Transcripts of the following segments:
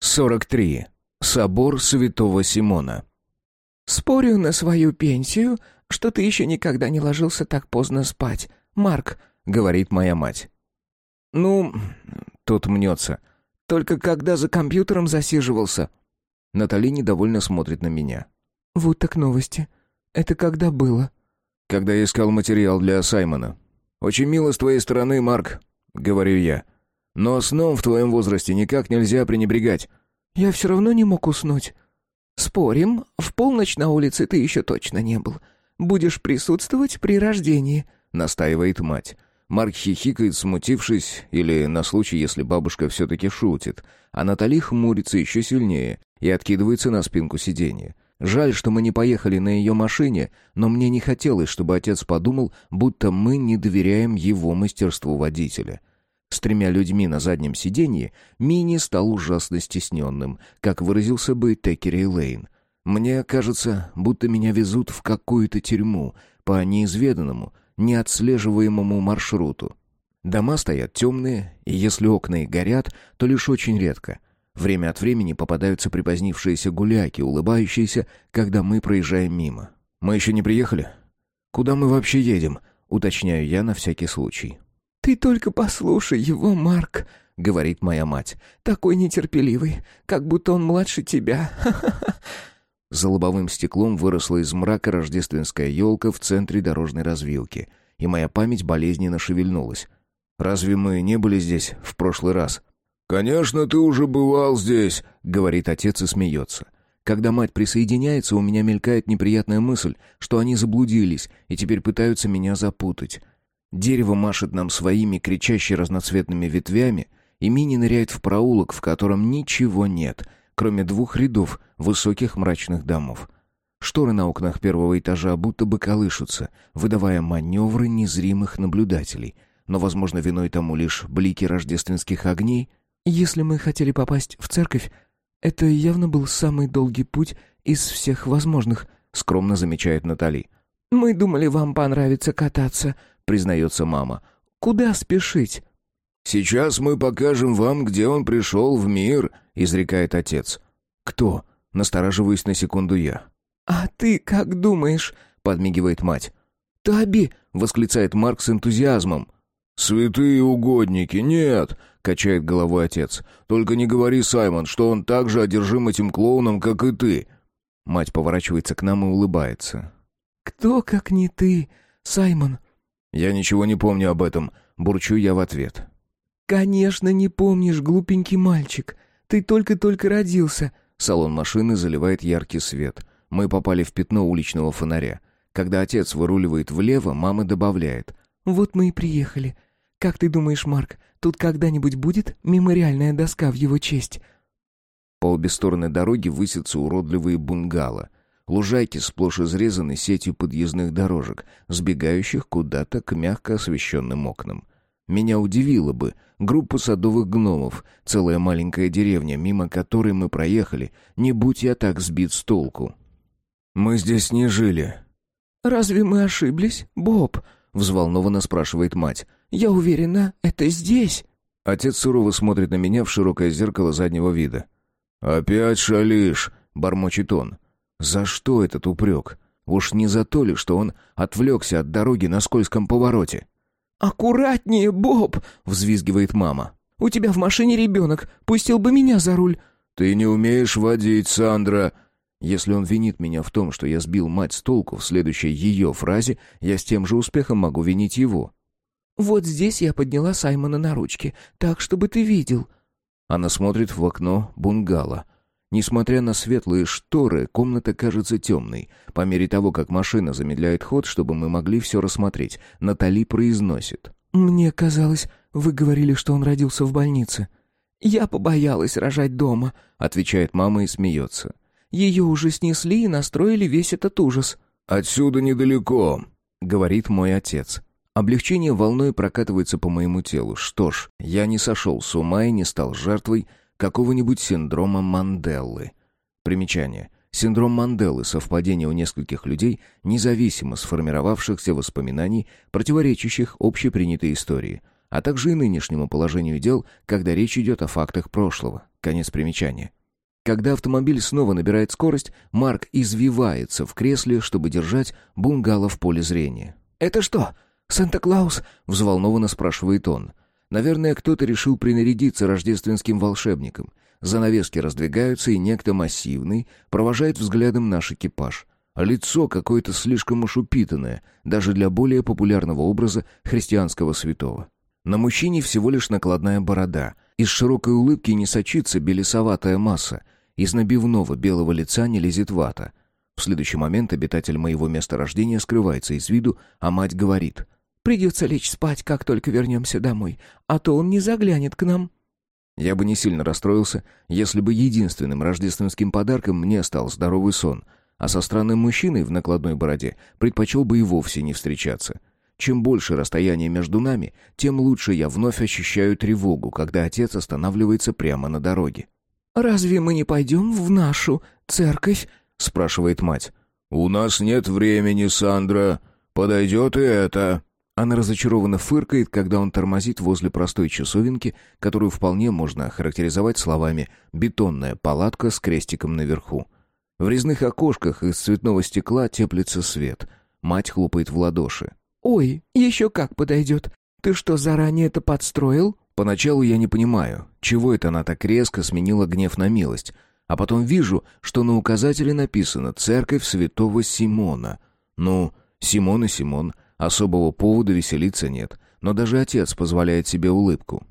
43. Собор Святого Симона. «Спорю на свою пенсию, что ты еще никогда не ложился так поздно спать, Марк», — говорит моя мать. «Ну...» — тут мнется. «Только когда за компьютером засиживался?» Натали недовольно смотрит на меня. «Вот так новости. Это когда было?» «Когда я искал материал для Саймона. Очень мило с твоей стороны, Марк», — говорю я. «Но сном в твоем возрасте никак нельзя пренебрегать». «Я все равно не мог уснуть». «Спорим, в полночь на улице ты еще точно не был. Будешь присутствовать при рождении», — настаивает мать. Марк хихикает, смутившись, или на случай, если бабушка все-таки шутит, а Натали хмурится еще сильнее и откидывается на спинку сиденья. Жаль, что мы не поехали на ее машине, но мне не хотелось, чтобы отец подумал, будто мы не доверяем его мастерству водителя. С тремя людьми на заднем сиденье Мини стал ужасно стесненным, как выразился бы Текери Лейн. Мне кажется, будто меня везут в какую-то тюрьму по неизведанному, неотслеживаемому маршруту. Дома стоят темные, и если окна и горят, то лишь очень редко. Время от времени попадаются припозднившиеся гуляки, улыбающиеся, когда мы проезжаем мимо. «Мы еще не приехали? Куда мы вообще едем?» — уточняю я на всякий случай. «Ты только послушай его, Марк», — говорит моя мать. «Такой нетерпеливый, как будто он младше тебя. За лобовым стеклом выросла из мрака рождественская елка в центре дорожной развилки, и моя память болезненно шевельнулась. «Разве мы не были здесь в прошлый раз?» «Конечно, ты уже бывал здесь», — говорит отец и смеется. Когда мать присоединяется, у меня мелькает неприятная мысль, что они заблудились и теперь пытаются меня запутать. Дерево машет нам своими кричащими разноцветными ветвями, и Мини ныряет в проулок, в котором ничего нет, кроме двух рядов высоких мрачных домов. Шторы на окнах первого этажа будто бы колышутся, выдавая маневры незримых наблюдателей. Но, возможно, виной тому лишь блики рождественских огней. «Если мы хотели попасть в церковь, это явно был самый долгий путь из всех возможных», — скромно замечает Натали. «Мы думали, вам понравится кататься», признается мама. «Куда спешить?» «Сейчас мы покажем вам, где он пришел в мир», — изрекает отец. «Кто?» — настораживаюсь на секунду я. «А ты как думаешь?» — подмигивает мать. «Таби!» — восклицает Марк с энтузиазмом. «Святые угодники, нет!» — качает головой отец. «Только не говори, Саймон, что он так же одержим этим клоуном, как и ты!» Мать поворачивается к нам и улыбается. «Кто, как не ты, Саймон?» «Я ничего не помню об этом», — бурчу я в ответ. «Конечно не помнишь, глупенький мальчик. Ты только-только родился». Салон машины заливает яркий свет. Мы попали в пятно уличного фонаря. Когда отец выруливает влево, мама добавляет. «Вот мы и приехали. Как ты думаешь, Марк, тут когда-нибудь будет мемориальная доска в его честь?» По обе стороны дороги высятся уродливые бунгало. Лужайки сплошь изрезаны сетью подъездных дорожек, сбегающих куда-то к мягко освещенным окнам. Меня удивило бы группа садовых гномов, целая маленькая деревня, мимо которой мы проехали, не будь я так сбит с толку. «Мы здесь не жили». «Разве мы ошиблись, Боб?» — взволнованно спрашивает мать. «Я уверена, это здесь». Отец сурово смотрит на меня в широкое зеркало заднего вида. «Опять шалишь», — бормочет он. За что этот упрек? Уж не за то ли, что он отвлекся от дороги на скользком повороте? «Аккуратнее, Боб!» — взвизгивает мама. «У тебя в машине ребенок. Пустил бы меня за руль». «Ты не умеешь водить, Сандра!» Если он винит меня в том, что я сбил мать с толку в следующей ее фразе, я с тем же успехом могу винить его. «Вот здесь я подняла Саймона на ручки, так, чтобы ты видел». Она смотрит в окно бунгало — Несмотря на светлые шторы, комната кажется темной. По мере того, как машина замедляет ход, чтобы мы могли все рассмотреть, Натали произносит. «Мне казалось, вы говорили, что он родился в больнице». «Я побоялась рожать дома», — отвечает мама и смеется. «Ее уже снесли и настроили весь этот ужас». «Отсюда недалеко», — говорит мой отец. Облегчение волной прокатывается по моему телу. Что ж, я не сошел с ума и не стал жертвой какого-нибудь синдрома Манделлы. Примечание. Синдром Манделы – совпадение у нескольких людей, независимо сформировавшихся воспоминаний, противоречащих общепринятой истории, а также и нынешнему положению дел, когда речь идет о фактах прошлого. Конец примечания. Когда автомобиль снова набирает скорость, Марк извивается в кресле, чтобы держать бунгало в поле зрения. «Это что, Санта-Клаус?» — взволнованно спрашивает он. Наверное, кто-то решил принарядиться рождественским волшебником. Занавески раздвигаются, и некто массивный провожает взглядом наш экипаж. Лицо какое-то слишком уж упитанное, даже для более популярного образа христианского святого. На мужчине всего лишь накладная борода. Из широкой улыбки не сочится белесоватая масса. Из набивного белого лица не лезет вата. В следующий момент обитатель моего места рождения скрывается из виду, а мать говорит. «Придется лечь спать, как только вернемся домой, а то он не заглянет к нам». Я бы не сильно расстроился, если бы единственным рождественским подарком мне стал здоровый сон, а со странным мужчиной в накладной бороде предпочел бы и вовсе не встречаться. Чем больше расстояние между нами, тем лучше я вновь ощущаю тревогу, когда отец останавливается прямо на дороге. «Разве мы не пойдем в нашу церковь?» — спрашивает мать. «У нас нет времени, Сандра. Подойдет и это». Она разочарованно фыркает, когда он тормозит возле простой часовенки, которую вполне можно охарактеризовать словами «бетонная палатка с крестиком наверху». В резных окошках из цветного стекла теплится свет. Мать хлопает в ладоши. «Ой, еще как подойдет. Ты что, заранее это подстроил?» Поначалу я не понимаю, чего это она так резко сменила гнев на милость, а потом вижу, что на указателе написано «Церковь святого Симона». Ну, Симон и Симон — Особого повода веселиться нет, но даже отец позволяет себе улыбку.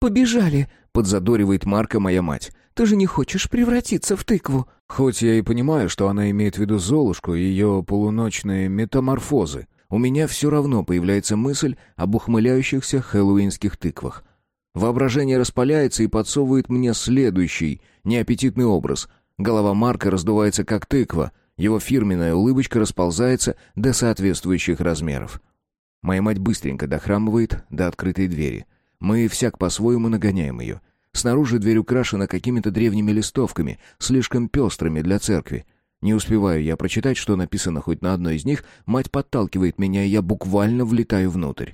«Побежали!» — подзадоривает Марка моя мать. «Ты же не хочешь превратиться в тыкву?» Хоть я и понимаю, что она имеет в виду Золушку и ее полуночные метаморфозы, у меня все равно появляется мысль об ухмыляющихся хэллоуинских тыквах. Воображение распаляется и подсовывает мне следующий, неаппетитный образ. Голова Марка раздувается как тыква — его фирменная улыбочка расползается до соответствующих размеров. Моя мать быстренько дохрамывает до открытой двери. Мы всяк по-своему нагоняем ее. Снаружи дверь украшена какими-то древними листовками, слишком пестрыми для церкви. Не успеваю я прочитать, что написано хоть на одной из них, мать подталкивает меня, и я буквально влетаю внутрь.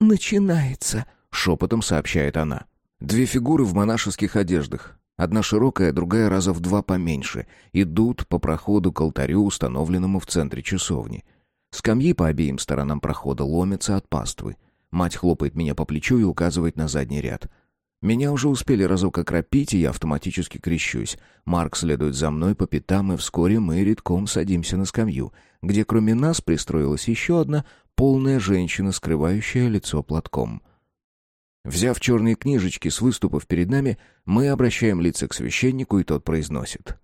«Начинается», — шепотом сообщает она. Две фигуры в монашеских одеждах. Одна широкая, другая раза в два поменьше. Идут по проходу к алтарю, установленному в центре часовни. Скамьи по обеим сторонам прохода ломятся от паствы. Мать хлопает меня по плечу и указывает на задний ряд. Меня уже успели разок окропить, и я автоматически крещусь. Марк следует за мной по пятам, и вскоре мы редком садимся на скамью, где кроме нас пристроилась еще одна полная женщина, скрывающая лицо платком. Взяв черные книжечки с выступов перед нами, мы обращаем лица к священнику, и тот произносит.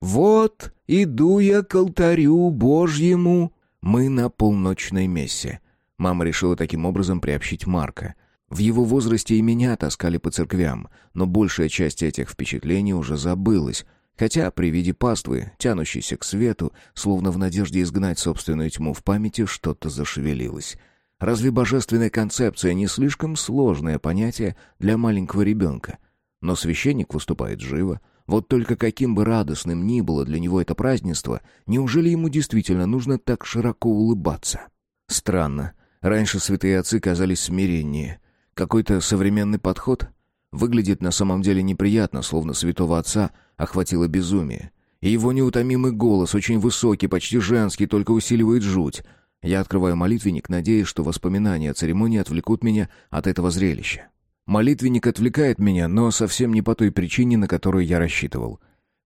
«Вот иду я к алтарю Божьему». Мы на полночной мессе. Мама решила таким образом приобщить Марка. В его возрасте и меня таскали по церквям, но большая часть этих впечатлений уже забылась, хотя при виде паствы, тянущейся к свету, словно в надежде изгнать собственную тьму в памяти, что-то зашевелилось — Разве божественная концепция не слишком сложное понятие для маленького ребенка? Но священник выступает живо. Вот только каким бы радостным ни было для него это празднество, неужели ему действительно нужно так широко улыбаться? Странно. Раньше святые отцы казались смиреннее. Какой-то современный подход выглядит на самом деле неприятно, словно святого отца охватило безумие. И его неутомимый голос, очень высокий, почти женский, только усиливает жуть — я открываю молитвенник, надеясь, что воспоминания о церемонии отвлекут меня от этого зрелища. Молитвенник отвлекает меня, но совсем не по той причине, на которую я рассчитывал.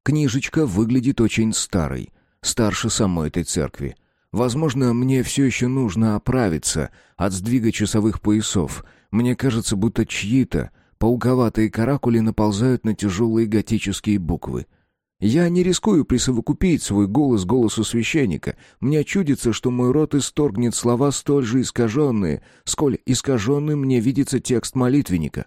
Книжечка выглядит очень старой, старше самой этой церкви. Возможно, мне все еще нужно оправиться от сдвига часовых поясов. Мне кажется, будто чьи-то пауковатые каракули наползают на тяжелые готические буквы — я не рискую присовокупить свой голос голосу священника. Мне чудится, что мой рот исторгнет слова столь же искаженные, сколь искаженным мне видится текст молитвенника.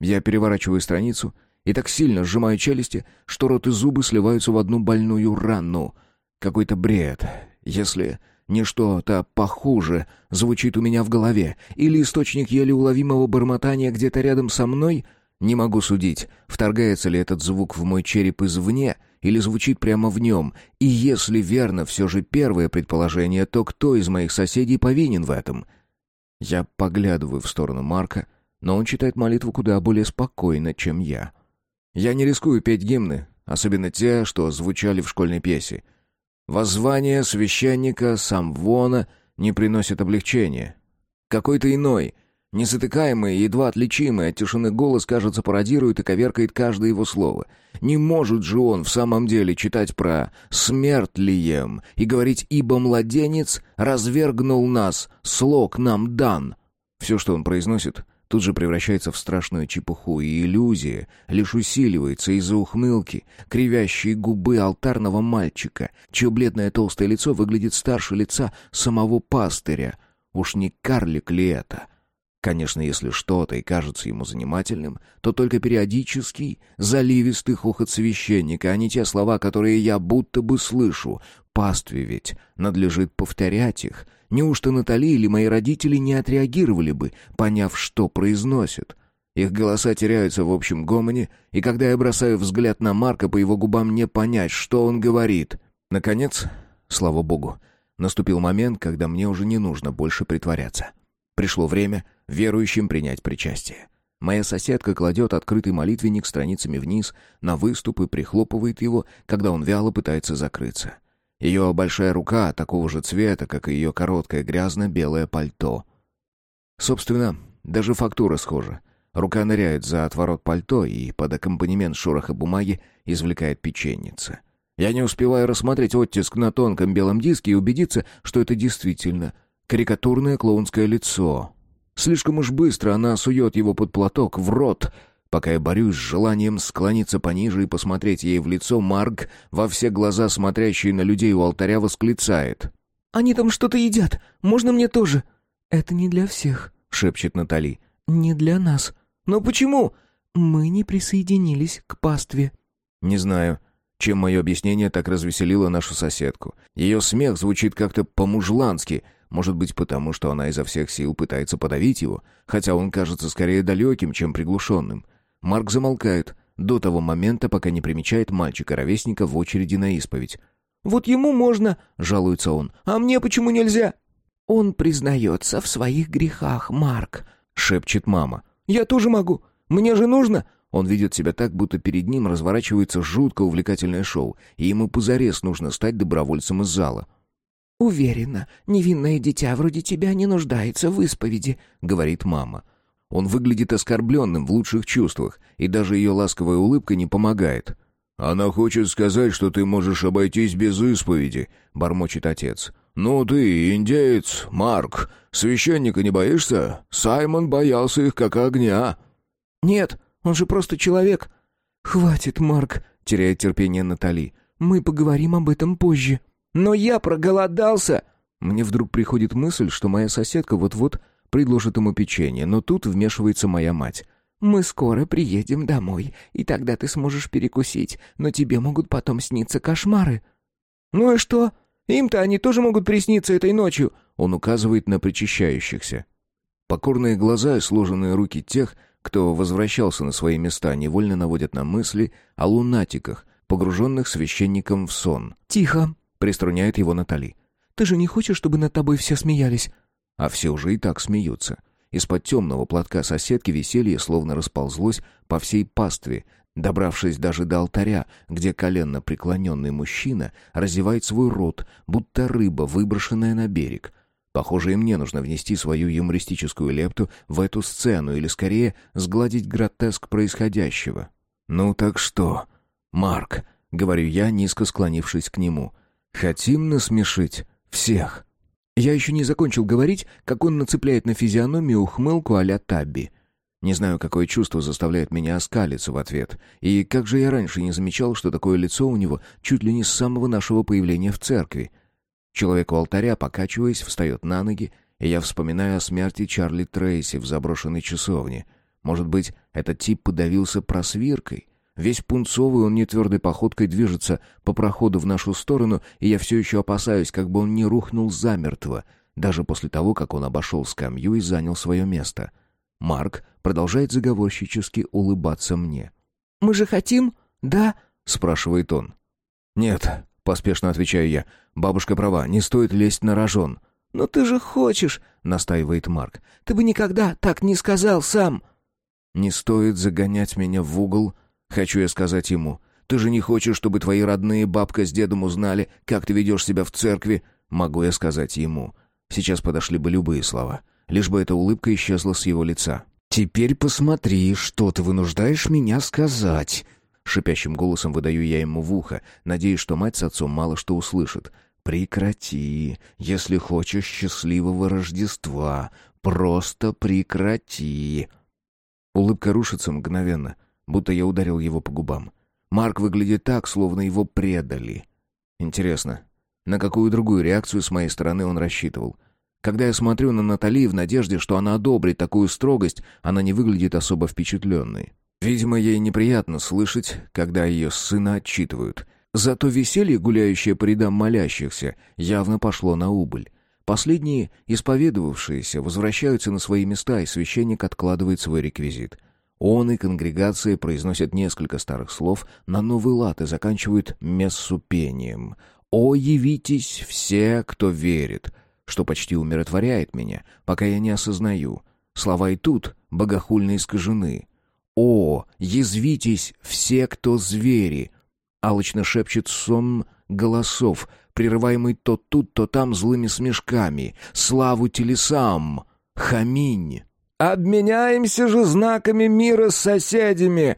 Я переворачиваю страницу и так сильно сжимаю челюсти, что рот и зубы сливаются в одну больную рану. Какой-то бред, если не что-то похуже звучит у меня в голове, или источник еле уловимого бормотания где-то рядом со мной — не могу судить, вторгается ли этот звук в мой череп извне или звучит прямо в нем, и если верно все же первое предположение, то кто из моих соседей повинен в этом? Я поглядываю в сторону Марка, но он читает молитву куда более спокойно, чем я. Я не рискую петь гимны, особенно те, что звучали в школьной пьесе. Воззвание священника Самвона не приносит облегчения. Какой-то иной, незатыкаемый, едва отличимый от тишины голос, кажется, пародирует и коверкает каждое его слово. Не может же он в самом деле читать про «смерть лием» и говорить «ибо младенец развергнул нас, слог нам дан». Все, что он произносит, тут же превращается в страшную чепуху, и иллюзия лишь усиливается из-за ухмылки, кривящей губы алтарного мальчика, чье бледное толстое лицо выглядит старше лица самого пастыря. Уж не карлик ли это? Конечно, если что-то и кажется ему занимательным, то только периодический, заливистый хохот священника, а не те слова, которые я будто бы слышу. Пастве ведь надлежит повторять их — Неужто Натали или мои родители не отреагировали бы, поняв, что произносят? Их голоса теряются в общем гомоне, и когда я бросаю взгляд на Марка, по его губам не понять, что он говорит. Наконец, слава богу, наступил момент, когда мне уже не нужно больше притворяться. Пришло время верующим принять причастие. Моя соседка кладет открытый молитвенник страницами вниз на выступ и прихлопывает его, когда он вяло пытается закрыться. Ее большая рука такого же цвета, как и ее короткое грязно-белое пальто. Собственно, даже фактура схожа. Рука ныряет за отворот пальто и под аккомпанемент шороха бумаги извлекает печенница. Я не успеваю рассмотреть оттиск на тонком белом диске и убедиться, что это действительно карикатурное клоунское лицо. Слишком уж быстро она сует его под платок в рот — Пока я борюсь с желанием склониться пониже и посмотреть ей в лицо, Марк, во все глаза смотрящий на людей у алтаря, восклицает. «Они там что-то едят. Можно мне тоже?» «Это не для всех», — шепчет Натали. «Не для нас». «Но почему?» «Мы не присоединились к пастве». «Не знаю, чем мое объяснение так развеселило нашу соседку. Ее смех звучит как-то по-мужлански, может быть, потому что она изо всех сил пытается подавить его, хотя он кажется скорее далеким, чем приглушенным. Марк замолкает до того момента, пока не примечает мальчика-ровесника в очереди на исповедь. «Вот ему можно», — жалуется он, — «а мне почему нельзя?» «Он признается в своих грехах, Марк», — шепчет мама. «Я тоже могу. Мне же нужно...» Он ведет себя так, будто перед ним разворачивается жутко увлекательное шоу, и ему позарез нужно стать добровольцем из зала. «Уверена, невинное дитя вроде тебя не нуждается в исповеди», — говорит мама. Он выглядит оскорбленным в лучших чувствах, и даже ее ласковая улыбка не помогает. «Она хочет сказать, что ты можешь обойтись без исповеди», — бормочет отец. «Ну ты, индеец, Марк, священника не боишься? Саймон боялся их как огня». «Нет, он же просто человек». «Хватит, Марк», — теряет терпение Натали. «Мы поговорим об этом позже». «Но я проголодался!» Мне вдруг приходит мысль, что моя соседка вот-вот предложит ему печенье, но тут вмешивается моя мать. «Мы скоро приедем домой, и тогда ты сможешь перекусить, но тебе могут потом сниться кошмары». «Ну и что? Им-то они тоже могут присниться этой ночью», — он указывает на причащающихся. Покорные глаза и сложенные руки тех, кто возвращался на свои места, невольно наводят на мысли о лунатиках, погруженных священником в сон. «Тихо», — приструняет его Натали. «Ты же не хочешь, чтобы над тобой все смеялись? А все уже и так смеются. Из-под темного платка соседки веселье словно расползлось по всей пастве, добравшись даже до алтаря, где коленно преклоненный мужчина разевает свой рот, будто рыба, выброшенная на берег. Похоже, и мне нужно внести свою юмористическую лепту в эту сцену, или скорее сгладить гротеск происходящего. «Ну так что, Марк?» — говорю я, низко склонившись к нему. «Хотим насмешить всех?» Я еще не закончил говорить, как он нацепляет на физиономию ухмылку а-ля Табби. Не знаю, какое чувство заставляет меня оскалиться в ответ. И как же я раньше не замечал, что такое лицо у него чуть ли не с самого нашего появления в церкви. Человек у алтаря, покачиваясь, встает на ноги, и я вспоминаю о смерти Чарли Трейси в заброшенной часовне. Может быть, этот тип подавился просвиркой? Весь пунцовый он нетвердой походкой движется по проходу в нашу сторону, и я все еще опасаюсь, как бы он не рухнул замертво, даже после того, как он обошел скамью и занял свое место. Марк продолжает заговорщически улыбаться мне. «Мы же хотим, да?» — спрашивает он. «Нет», — поспешно отвечаю я. «Бабушка права, не стоит лезть на рожон». «Но ты же хочешь», — настаивает Марк. «Ты бы никогда так не сказал сам». «Не стоит загонять меня в угол Хочу я сказать ему. Ты же не хочешь, чтобы твои родные бабка с дедом узнали, как ты ведешь себя в церкви? Могу я сказать ему. Сейчас подошли бы любые слова. Лишь бы эта улыбка исчезла с его лица. «Теперь посмотри, что ты вынуждаешь меня сказать!» Шипящим голосом выдаю я ему в ухо, надеясь, что мать с отцом мало что услышат. «Прекрати, если хочешь счастливого Рождества. Просто прекрати!» Улыбка рушится мгновенно, будто я ударил его по губам. Марк выглядит так, словно его предали. Интересно, на какую другую реакцию с моей стороны он рассчитывал? Когда я смотрю на Натали в надежде, что она одобрит такую строгость, она не выглядит особо впечатленной. Видимо, ей неприятно слышать, когда ее сына отчитывают. Зато веселье, гуляющее по рядам молящихся, явно пошло на убыль. Последние, исповедовавшиеся, возвращаются на свои места, и священник откладывает свой реквизит. Он и конгрегация произносят несколько старых слов на новый лад и заканчивают мессу пением. «О, явитесь все, кто верит!» что почти умиротворяет меня, пока я не осознаю. Слова и тут богохульно искажены. «О, язвитесь все, кто звери!» Алочно шепчет сон голосов, прерываемый то тут, то там злыми смешками. «Славу телесам! Хаминь!» «Обменяемся же знаками мира с соседями!»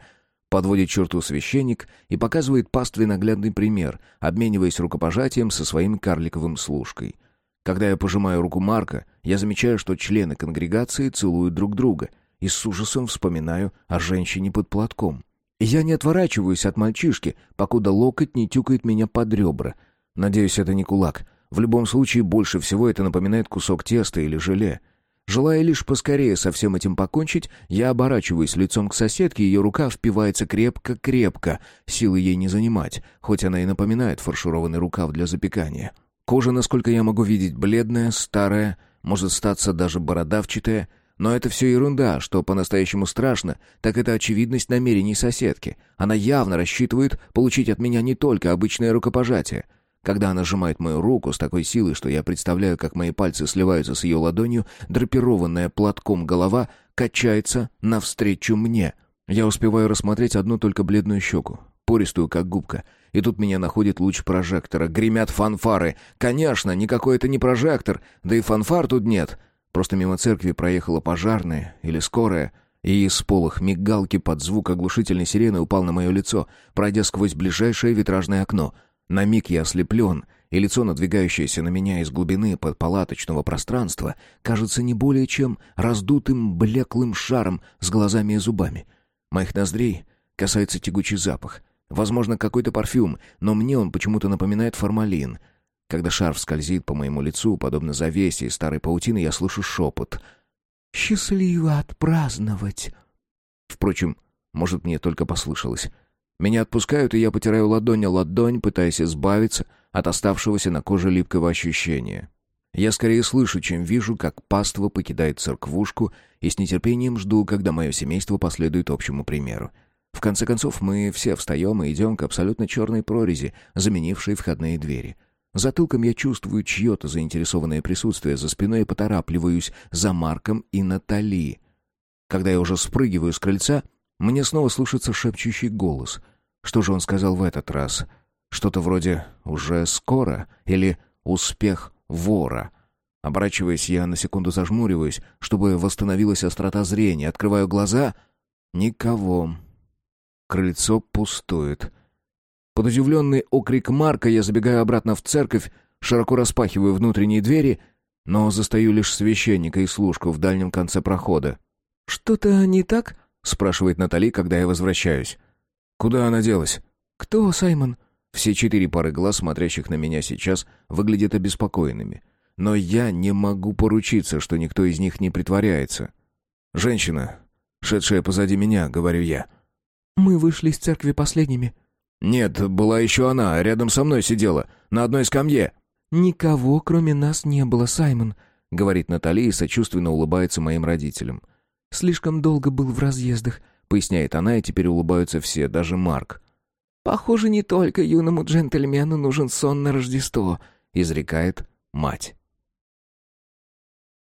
Подводит черту священник и показывает пастве наглядный пример, обмениваясь рукопожатием со своим карликовым служкой. Когда я пожимаю руку Марка, я замечаю, что члены конгрегации целуют друг друга, и с ужасом вспоминаю о женщине под платком. Я не отворачиваюсь от мальчишки, покуда локоть не тюкает меня под ребра. Надеюсь, это не кулак. В любом случае, больше всего это напоминает кусок теста или желе. Желая лишь поскорее со всем этим покончить, я оборачиваюсь лицом к соседке, ее рука впивается крепко-крепко, силы ей не занимать, хоть она и напоминает фаршированный рукав для запекания. Кожа, насколько я могу видеть, бледная, старая, может статься даже бородавчатая, но это все ерунда, что по-настоящему страшно, так это очевидность намерений соседки. Она явно рассчитывает получить от меня не только обычное рукопожатие. Когда она сжимает мою руку с такой силой, что я представляю, как мои пальцы сливаются с ее ладонью, драпированная платком голова качается навстречу мне. Я успеваю рассмотреть одну только бледную щеку, пористую, как губка — и тут меня находит луч прожектора. Гремят фанфары. Конечно, никакой это не прожектор, да и фанфар тут нет. Просто мимо церкви проехала пожарная или скорая, и из полых мигалки под звук оглушительной сирены упал на мое лицо, пройдя сквозь ближайшее витражное окно. На миг я ослеплен, и лицо, надвигающееся на меня из глубины подпалаточного пространства, кажется не более чем раздутым блеклым шаром с глазами и зубами. Моих ноздрей касается тягучий запах — Возможно, какой-то парфюм, но мне он почему-то напоминает формалин. Когда шарф скользит по моему лицу, подобно завесе из старой паутины, я слышу шепот. «Счастливо отпраздновать!» Впрочем, может, мне только послышалось. Меня отпускают, и я потираю ладонь о ладонь, пытаясь избавиться от оставшегося на коже липкого ощущения. Я скорее слышу, чем вижу, как паства покидает церквушку, и с нетерпением жду, когда мое семейство последует общему примеру. В конце концов, мы все встаем и идем к абсолютно черной прорези, заменившей входные двери. Затылком я чувствую чье-то заинтересованное присутствие за спиной и поторапливаюсь за Марком и Натали. Когда я уже спрыгиваю с крыльца, мне снова слышится шепчущий голос. Что же он сказал в этот раз? Что-то вроде «уже скоро» или «успех вора». Оборачиваясь, я на секунду зажмуриваюсь, чтобы восстановилась острота зрения. Открываю глаза — никого. Крыльцо пустует. Под удивленный окрик Марка я забегаю обратно в церковь, широко распахиваю внутренние двери, но застаю лишь священника и служку в дальнем конце прохода. «Что-то не так?» — спрашивает Натали, когда я возвращаюсь. «Куда она делась?» «Кто, Саймон?» Все четыре пары глаз, смотрящих на меня сейчас, выглядят обеспокоенными. Но я не могу поручиться, что никто из них не притворяется. «Женщина, шедшая позади меня», — говорю я. Мы вышли из церкви последними». «Нет, была еще она, рядом со мной сидела, на одной скамье». «Никого, кроме нас, не было, Саймон», — говорит Натали и сочувственно улыбается моим родителям. «Слишком долго был в разъездах», — поясняет она, и теперь улыбаются все, даже Марк. «Похоже, не только юному джентльмену нужен сон на Рождество», — изрекает мать.